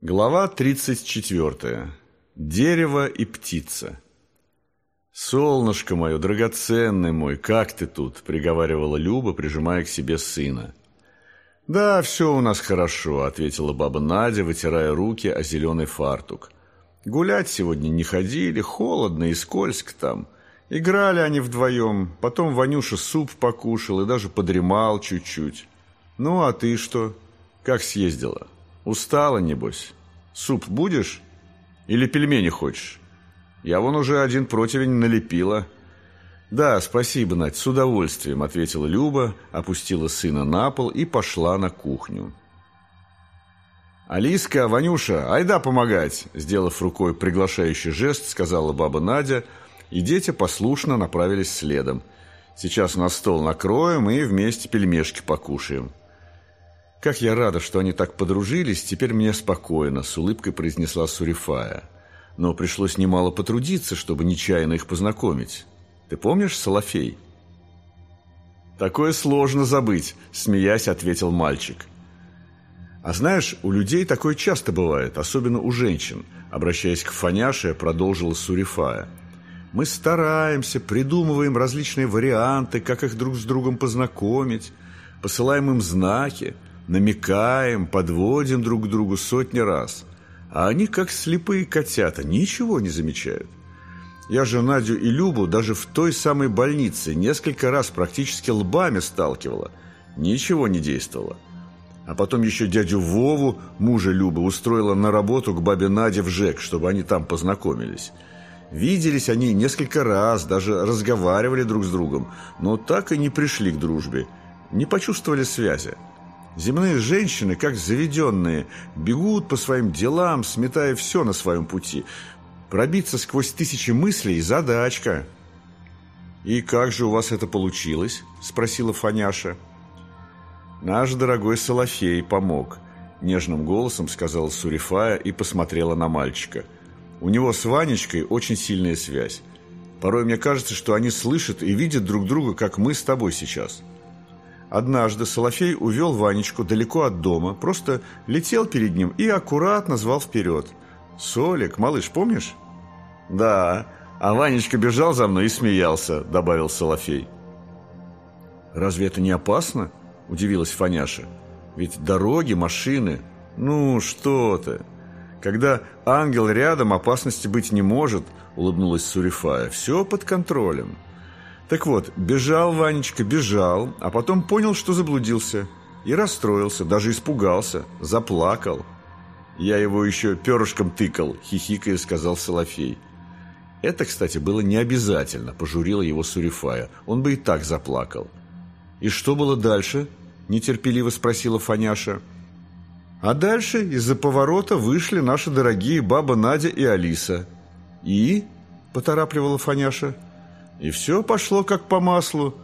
Глава 34. Дерево и птица. «Солнышко мое, драгоценный мой, как ты тут?» – приговаривала Люба, прижимая к себе сына. «Да, все у нас хорошо», – ответила баба Надя, вытирая руки о зеленый фартук. «Гулять сегодня не ходили, холодно и скользко там. Играли они вдвоем, потом Ванюша суп покушал и даже подремал чуть-чуть. Ну, а ты что? Как съездила?» Устала, небось. Суп будешь? Или пельмени хочешь? Я вон уже один противень налепила. Да, спасибо, Надь, с удовольствием, ответила Люба, опустила сына на пол и пошла на кухню. «Алиска, Ванюша, айда помогать!» Сделав рукой приглашающий жест, сказала баба Надя, и дети послушно направились следом. «Сейчас на стол накроем и вместе пельмешки покушаем». «Как я рада, что они так подружились, теперь мне спокойно», — с улыбкой произнесла Сурифая. «Но пришлось немало потрудиться, чтобы нечаянно их познакомить. Ты помнишь Солофей?» «Такое сложно забыть», — смеясь ответил мальчик. «А знаешь, у людей такое часто бывает, особенно у женщин», — обращаясь к Фаняше, продолжила Сурифая. «Мы стараемся, придумываем различные варианты, как их друг с другом познакомить, посылаем им знаки, намекаем, подводим друг к другу сотни раз. А они, как слепые котята, ничего не замечают. Я же Надю и Любу даже в той самой больнице несколько раз практически лбами сталкивала. Ничего не действовало. А потом еще дядю Вову, мужа Любы, устроила на работу к бабе Наде в ЖЭК, чтобы они там познакомились. Виделись они несколько раз, даже разговаривали друг с другом, но так и не пришли к дружбе, не почувствовали связи. Земные женщины, как заведенные, бегут по своим делам, сметая все на своем пути. Пробиться сквозь тысячи мыслей – задачка. «И как же у вас это получилось?» – спросила Фаняша. «Наш дорогой Солофей помог», – нежным голосом сказала Сурифая и посмотрела на мальчика. «У него с Ванечкой очень сильная связь. Порой мне кажется, что они слышат и видят друг друга, как мы с тобой сейчас». Однажды Солофей увел Ванечку далеко от дома, просто летел перед ним и аккуратно звал вперед. «Солик, малыш, помнишь?» «Да, а Ванечка бежал за мной и смеялся», — добавил Солофей. «Разве это не опасно?» — удивилась Фаняша. «Ведь дороги, машины...» «Ну, что ты!» «Когда ангел рядом, опасности быть не может», — улыбнулась Сурифая. «Все под контролем». Так вот, бежал Ванечка, бежал, а потом понял, что заблудился. И расстроился, даже испугался, заплакал. Я его еще перышком тыкал, хихикая сказал Солофей. Это, кстати, было не обязательно, пожурила его Сурифая. Он бы и так заплакал. «И что было дальше?» – нетерпеливо спросила Фаняша. А дальше из-за поворота вышли наши дорогие баба Надя и Алиса. «И?» – поторапливала Фаняша – и все пошло как по маслу.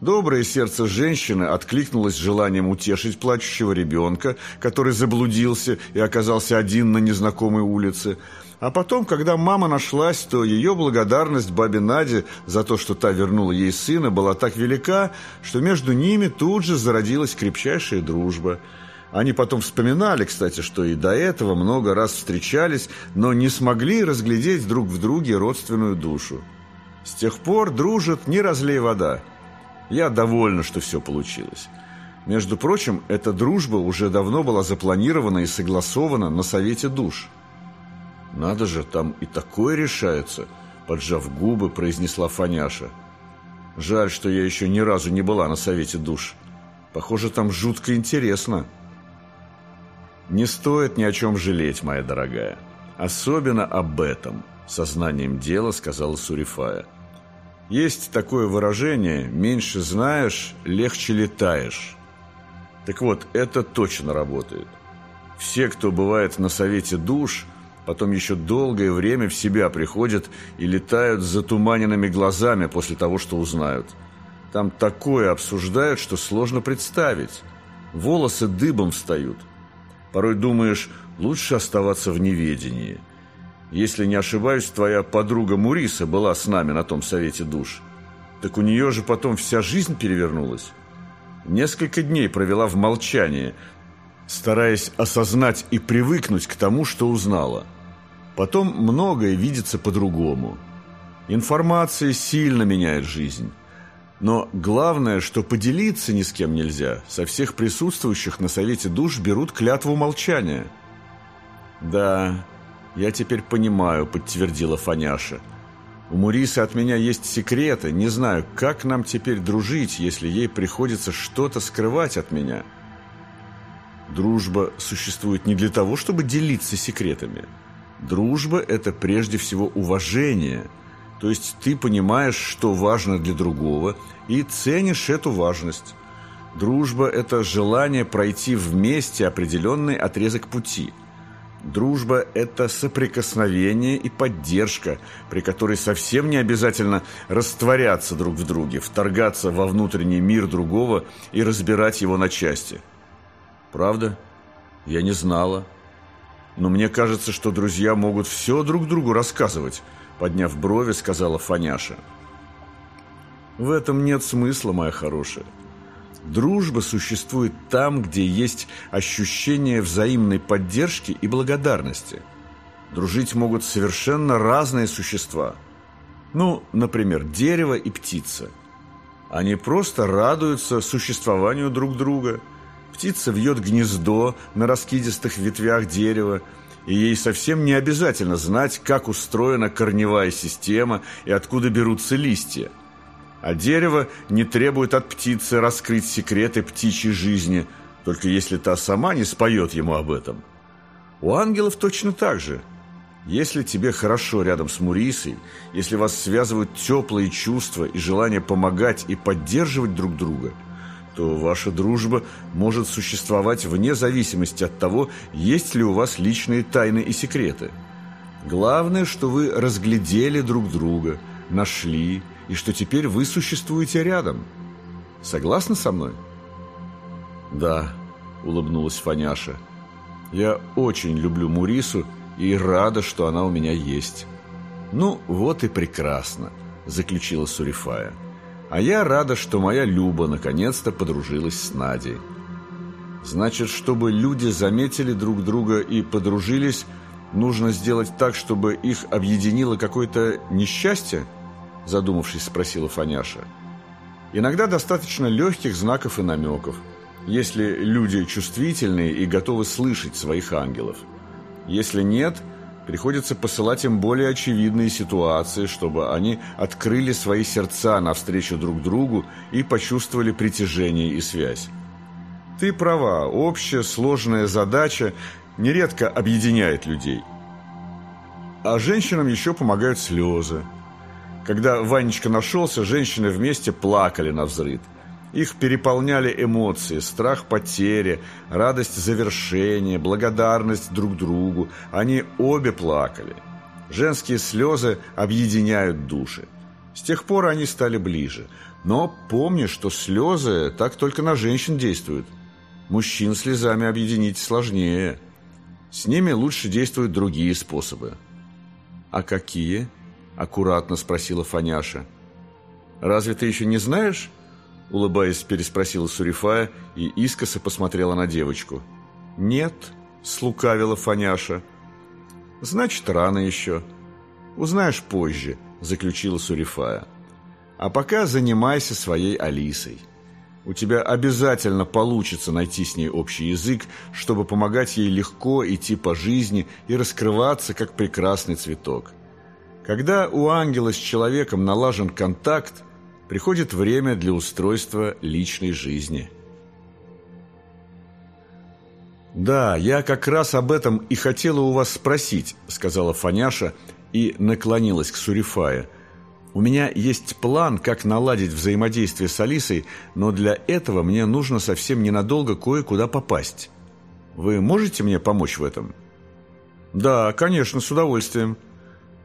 Доброе сердце женщины откликнулось желанием утешить плачущего ребенка, который заблудился и оказался один на незнакомой улице. А потом, когда мама нашлась, то ее благодарность бабе Наде за то, что та вернула ей сына, была так велика, что между ними тут же зародилась крепчайшая дружба. Они потом вспоминали, кстати, что и до этого много раз встречались, но не смогли разглядеть друг в друге родственную душу. С тех пор дружат не разлей вода. Я довольна, что все получилось. Между прочим, эта дружба уже давно была запланирована и согласована на Совете душ. «Надо же, там и такое решается», – поджав губы, произнесла Фаняша. «Жаль, что я еще ни разу не была на Совете душ. Похоже, там жутко интересно». «Не стоит ни о чем жалеть, моя дорогая. Особенно об этом», – сознанием дела сказала Сурифая. Есть такое выражение «меньше знаешь, легче летаешь». Так вот, это точно работает. Все, кто бывает на совете душ, потом еще долгое время в себя приходят и летают с затуманенными глазами после того, что узнают. Там такое обсуждают, что сложно представить. Волосы дыбом встают. Порой думаешь, лучше оставаться в неведении – если не ошибаюсь, твоя подруга Муриса была с нами на том совете душ. Так у нее же потом вся жизнь перевернулась. Несколько дней провела в молчании. стараясь осознать и привыкнуть к тому, что узнала. Потом многое видится по-другому. Информация сильно меняет жизнь. Но главное, что поделиться ни с кем нельзя. Со всех присутствующих на Совете душ берут клятву молчания. «Да, я теперь понимаю», — подтвердила Фаняша. «У Мурисы от меня есть секреты. Не знаю, как нам теперь дружить, если ей приходится что-то скрывать от меня». Дружба существует не для того, чтобы делиться секретами. Дружба – это прежде всего уважение – то есть ты понимаешь, что важно для другого, и ценишь эту важность. Дружба – это желание пройти вместе определенный отрезок пути. Дружба – это соприкосновение и поддержка, при которой совсем не обязательно растворяться друг в друге, вторгаться во внутренний мир другого и разбирать его на части. Правда? Я не знала. Но мне кажется, что друзья могут все друг другу рассказывать – Подняв брови, сказала Фаняша. В этом нет смысла, моя хорошая. Дружба существует там, где есть ощущение взаимной поддержки и благодарности. Дружить могут совершенно разные существа. Ну, например, дерево и птица. Они просто радуются существованию друг друга. Птица вьет гнездо на раскидистых ветвях дерева и ей совсем не обязательно знать, как устроена корневая система и откуда берутся листья. А дерево не требует от птицы раскрыть секреты птичьей жизни, только если та сама не споет ему об этом. У ангелов точно так же. Если тебе хорошо рядом с Мурисой, если вас связывают теплые чувства и желание помогать и поддерживать друг друга – то ваша дружба может существовать вне зависимости от того, есть ли у вас личные тайны и секреты. Главное, что вы разглядели друг друга, нашли, и что теперь вы существуете рядом. Согласны со мной? Да, улыбнулась Фаняша. Я очень люблю Мурису и рада, что она у меня есть. Ну, вот и прекрасно, заключила Сурифая. А я рада, что моя Люба наконец-то подружилась с Надей. Значит, чтобы люди заметили друг друга и подружились, нужно сделать так, чтобы их объединило какое-то несчастье? Задумавшись, спросила Фаняша. Иногда достаточно легких знаков и намеков, если люди чувствительные и готовы слышать своих ангелов. Если нет – Приходится посылать им более очевидные ситуации, чтобы они открыли свои сердца навстречу друг другу и почувствовали притяжение и связь. Ты права, общая сложная задача нередко объединяет людей. А женщинам еще помогают слезы. Когда Ванечка нашелся, женщины вместе плакали на взрыд – их переполняли эмоции, страх потери, радость завершения, благодарность друг другу. Они обе плакали. Женские слезы объединяют души. С тех пор они стали ближе. Но помни, что слезы так только на женщин действуют. Мужчин слезами объединить сложнее. С ними лучше действуют другие способы. «А какие?» – аккуратно спросила Фаняша. «Разве ты еще не знаешь?» Улыбаясь, переспросила Сурифая и искоса посмотрела на девочку. «Нет», — слукавила Фаняша. «Значит, рано еще. Узнаешь позже», — заключила Сурифая. «А пока занимайся своей Алисой. У тебя обязательно получится найти с ней общий язык, чтобы помогать ей легко идти по жизни и раскрываться, как прекрасный цветок. Когда у ангела с человеком налажен контакт, приходит время для устройства личной жизни. «Да, я как раз об этом и хотела у вас спросить», — сказала Фаняша и наклонилась к Сурифае. «У меня есть план, как наладить взаимодействие с Алисой, но для этого мне нужно совсем ненадолго кое-куда попасть. Вы можете мне помочь в этом?» «Да, конечно, с удовольствием».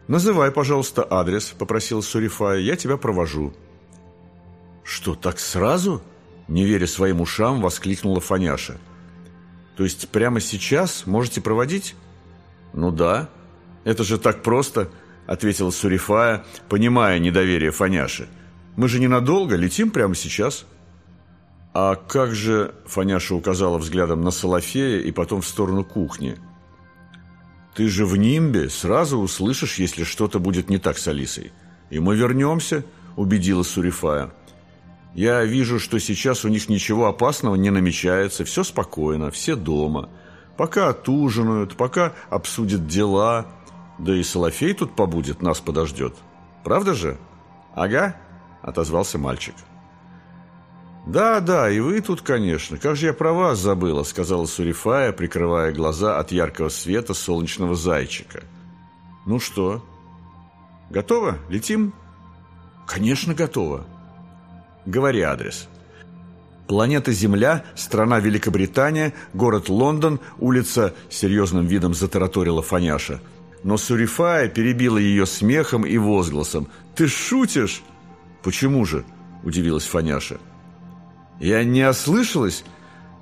«Называй, пожалуйста, адрес», — попросил Сурифая, — «я тебя провожу». «Что, так сразу?» Не веря своим ушам, воскликнула Фаняша. «То есть прямо сейчас можете проводить?» «Ну да, это же так просто», — ответила Сурифая, понимая недоверие Фаняши. «Мы же ненадолго, летим прямо сейчас». «А как же...» – Фаняша указала взглядом на Солофея и потом в сторону кухни. «Ты же в нимбе, сразу услышишь, если что-то будет не так с Алисой. И мы вернемся», – убедила Сурифая. «Я вижу, что сейчас у них ничего опасного не намечается, все спокойно, все дома. Пока отужинают, пока обсудят дела. Да и Солофей тут побудет, нас подождет. Правда же?» «Ага», – отозвался мальчик. «Да, да, и вы тут, конечно. Как же я про вас забыла», — сказала Сурифая, прикрывая глаза от яркого света солнечного зайчика. «Ну что, готово? Летим?» «Конечно, готово». «Говори адрес». Планета Земля, страна Великобритания, город Лондон, улица серьезным видом затараторила Фаняша. Но Сурифая перебила ее смехом и возгласом. «Ты шутишь?» «Почему же?» – удивилась Фаняша. Я не ослышалась?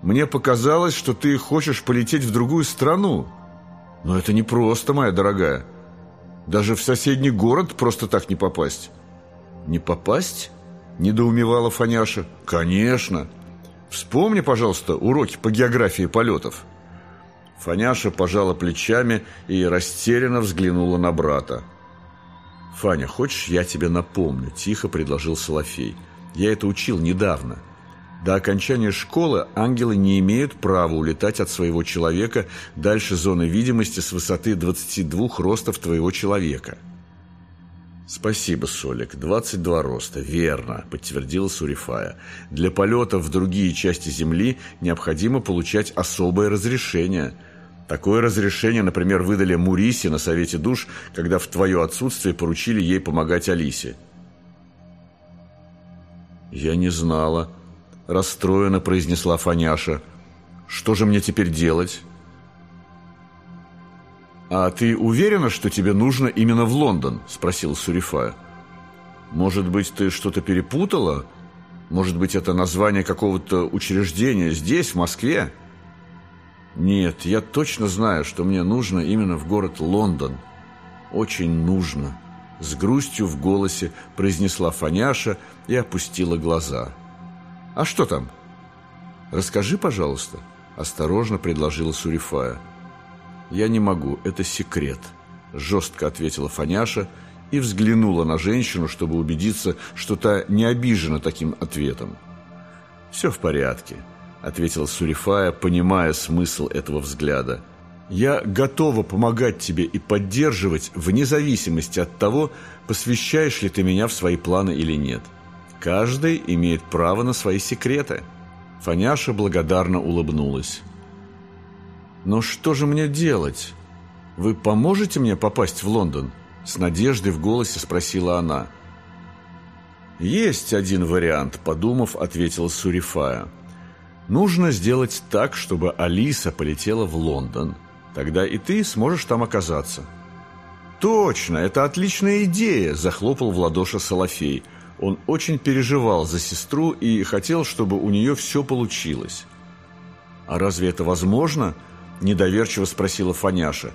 Мне показалось, что ты хочешь полететь в другую страну. Но это не просто, моя дорогая. Даже в соседний город просто так не попасть. Не попасть? Недоумевала Фаняша. Конечно. Вспомни, пожалуйста, уроки по географии полетов. Фаняша пожала плечами и растерянно взглянула на брата. «Фаня, хочешь, я тебе напомню?» – тихо предложил Солофей. «Я это учил недавно». До окончания школы ангелы не имеют права улетать от своего человека дальше зоны видимости с высоты 22 ростов твоего человека. «Спасибо, Солик. 22 роста. Верно», — подтвердила Сурифая. «Для полета в другие части Земли необходимо получать особое разрешение. Такое разрешение, например, выдали Мурисе на Совете душ, когда в твое отсутствие поручили ей помогать Алисе». «Я не знала», расстроенно произнесла Фаняша. «Что же мне теперь делать?» «А ты уверена, что тебе нужно именно в Лондон?» – спросил Сурифа. «Может быть, ты что-то перепутала? Может быть, это название какого-то учреждения здесь, в Москве?» «Нет, я точно знаю, что мне нужно именно в город Лондон. Очень нужно», – с грустью в голосе произнесла Фаняша и опустила глаза. «А что там?» «Расскажи, пожалуйста», – осторожно предложила Сурифая. «Я не могу, это секрет», – жестко ответила Фаняша и взглянула на женщину, чтобы убедиться, что та не обижена таким ответом. «Все в порядке», – ответила Сурифая, понимая смысл этого взгляда. «Я готова помогать тебе и поддерживать вне зависимости от того, посвящаешь ли ты меня в свои планы или нет». Каждый имеет право на свои секреты. Фаняша благодарно улыбнулась. «Но что же мне делать? Вы поможете мне попасть в Лондон?» С надеждой в голосе спросила она. «Есть один вариант», – подумав, ответила Сурифая. «Нужно сделать так, чтобы Алиса полетела в Лондон. Тогда и ты сможешь там оказаться». «Точно, это отличная идея!» – захлопал в ладоши Солофей – он очень переживал за сестру и хотел, чтобы у нее все получилось. «А разве это возможно?» – недоверчиво спросила Фаняша.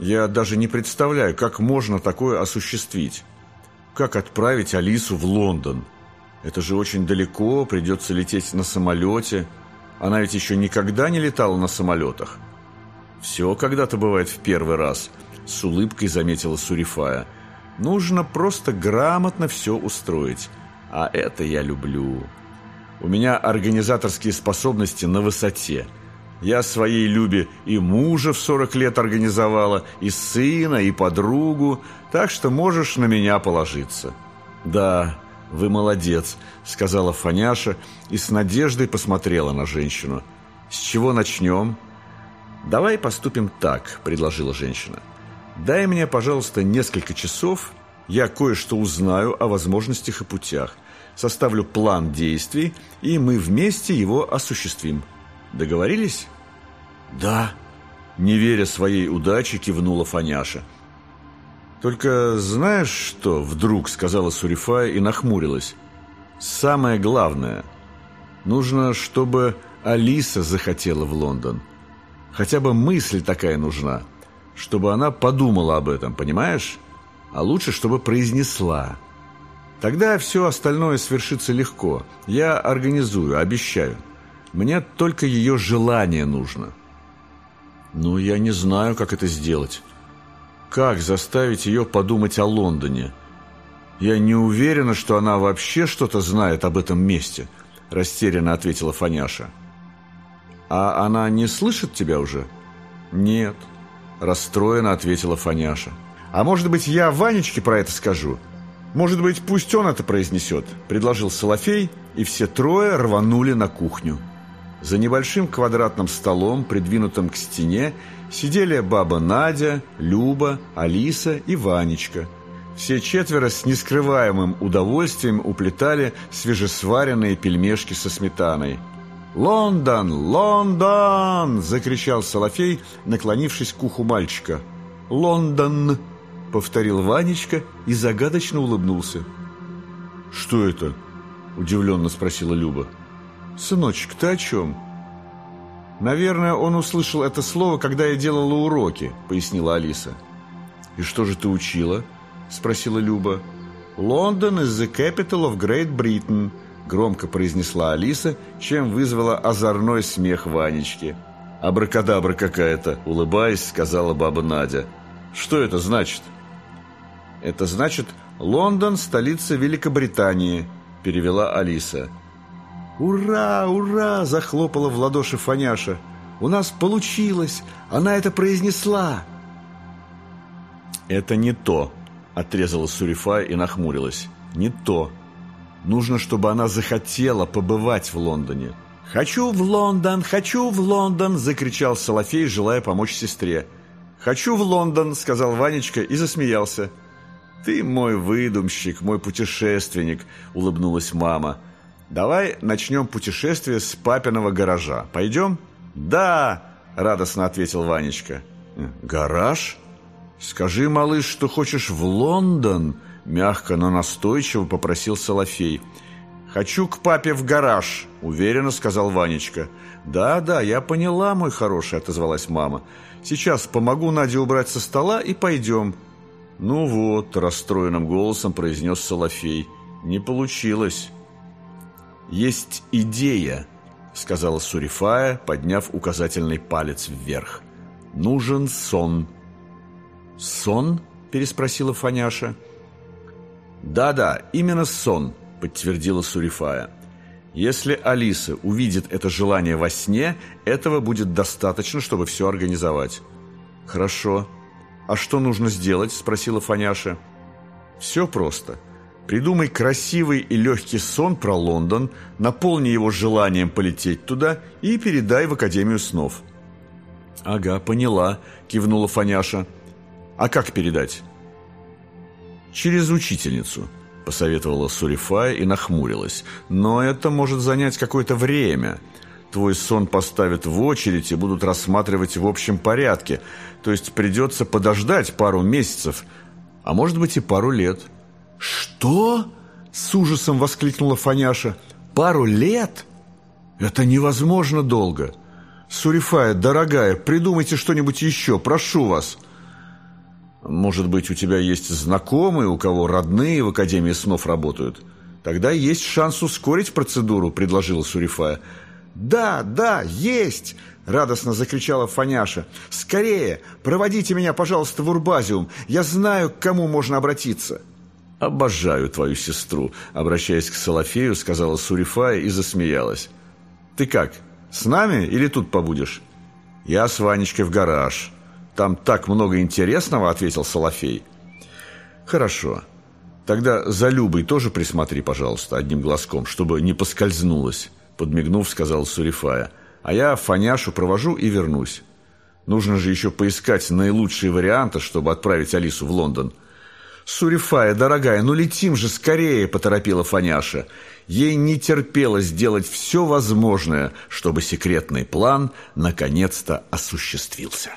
«Я даже не представляю, как можно такое осуществить. Как отправить Алису в Лондон? Это же очень далеко, придется лететь на самолете. Она ведь еще никогда не летала на самолетах». «Все когда-то бывает в первый раз», – с улыбкой заметила Сурифая – Нужно просто грамотно все устроить. А это я люблю. У меня организаторские способности на высоте. Я своей Любе и мужа в 40 лет организовала, и сына, и подругу, так что можешь на меня положиться. Да, вы молодец, сказала Фаняша и с надеждой посмотрела на женщину. С чего начнем? Давай поступим так, предложила женщина. Дай мне, пожалуйста, несколько часов, я кое-что узнаю о возможностях и путях, составлю план действий, и мы вместе его осуществим. Договорились? Да, не веря своей удаче, кивнула Фаняша. Только знаешь что, вдруг сказала Сурифая и нахмурилась. Самое главное, нужно, чтобы Алиса захотела в Лондон. Хотя бы мысль такая нужна – чтобы она подумала об этом, понимаешь? А лучше, чтобы произнесла. Тогда все остальное свершится легко. Я организую, обещаю. Мне только ее желание нужно. Ну, я не знаю, как это сделать. Как заставить ее подумать о Лондоне? Я не уверена, что она вообще что-то знает об этом месте, растерянно ответила Фаняша. А она не слышит тебя уже? Нет, расстроенно ответила Фаняша. А может быть, я Ванечке про это скажу? Может быть, пусть он это произнесет, предложил Солофей, и все трое рванули на кухню. За небольшим квадратным столом, придвинутым к стене, сидели баба Надя, Люба, Алиса и Ванечка. Все четверо с нескрываемым удовольствием уплетали свежесваренные пельмешки со сметаной. «Лондон! Лондон!» – закричал Солофей, наклонившись к уху мальчика. «Лондон!» – повторил Ванечка и загадочно улыбнулся. «Что это?» – удивленно спросила Люба. «Сыночек, ты о чем?» «Наверное, он услышал это слово, когда я делала уроки», — пояснила Алиса. «И что же ты учила?» — спросила Люба. «Лондон is the capital of Great Britain», — громко произнесла Алиса, чем вызвала озорной смех Ванечки. «Абракадабра какая-то», — улыбаясь, сказала баба Надя. «Что это значит?» «Это значит «Лондон – столица Великобритании», – перевела Алиса. «Ура, ура!» – захлопала в ладоши Фаняша. «У нас получилось! Она это произнесла!» «Это не то!» – отрезала Сурифа и нахмурилась. «Не то! Нужно, чтобы она захотела побывать в Лондоне!» «Хочу в Лондон! Хочу в Лондон!» – закричал Солофей, желая помочь сестре. «Хочу в Лондон!» – сказал Ванечка и засмеялся. «Ты мой выдумщик, мой путешественник!» – улыбнулась мама – Давай начнем путешествие с папиного гаража. Пойдем? Да, радостно ответил Ванечка. Гараж? Скажи, малыш, что хочешь в Лондон? Мягко, но настойчиво попросил Солофей. «Хочу к папе в гараж», — уверенно сказал Ванечка. «Да, да, я поняла, мой хороший», — отозвалась мама. «Сейчас помогу Наде убрать со стола и пойдем». «Ну вот», — расстроенным голосом произнес Солофей. «Не получилось». «Есть идея», — сказала Сурифая, подняв указательный палец вверх. «Нужен сон». «Сон?» — переспросила Фаняша. «Да-да, именно сон», — подтвердила Сурифая. «Если Алиса увидит это желание во сне, этого будет достаточно, чтобы все организовать». «Хорошо. А что нужно сделать?» — спросила Фаняша. «Все просто. Придумай красивый и легкий сон про Лондон, наполни его желанием полететь туда и передай в Академию снов». «Ага, поняла», – кивнула Фаняша. «А как передать?» «Через учительницу», – посоветовала Сурифая и нахмурилась. «Но это может занять какое-то время. Твой сон поставят в очередь и будут рассматривать в общем порядке, то есть придется подождать пару месяцев, а может быть и пару лет». «Что?» – с ужасом воскликнула Фаняша. «Пару лет? Это невозможно долго. Сурифая, дорогая, придумайте что-нибудь еще, прошу вас». «Может быть, у тебя есть знакомые, у кого родные в Академии снов работают? Тогда есть шанс ускорить процедуру», – предложила Сурифая. «Да, да, есть!» – радостно закричала Фаняша. «Скорее! Проводите меня, пожалуйста, в Урбазиум. Я знаю, к кому можно обратиться». «Обожаю твою сестру», — обращаясь к Солофею, сказала Сурифая и засмеялась. «Ты как, с нами или тут побудешь?» «Я с Ванечкой в гараж. Там так много интересного», — ответил Солофей. «Хорошо. Тогда за Любой тоже присмотри, пожалуйста, одним глазком, чтобы не поскользнулась», — подмигнув, сказал Сурифая. «А я Фаняшу провожу и вернусь. Нужно же еще поискать наилучшие варианты, чтобы отправить Алису в Лондон». «Сурифая, дорогая, ну летим же скорее!» – поторопила Фаняша. Ей не терпелось сделать все возможное, чтобы секретный план наконец-то осуществился.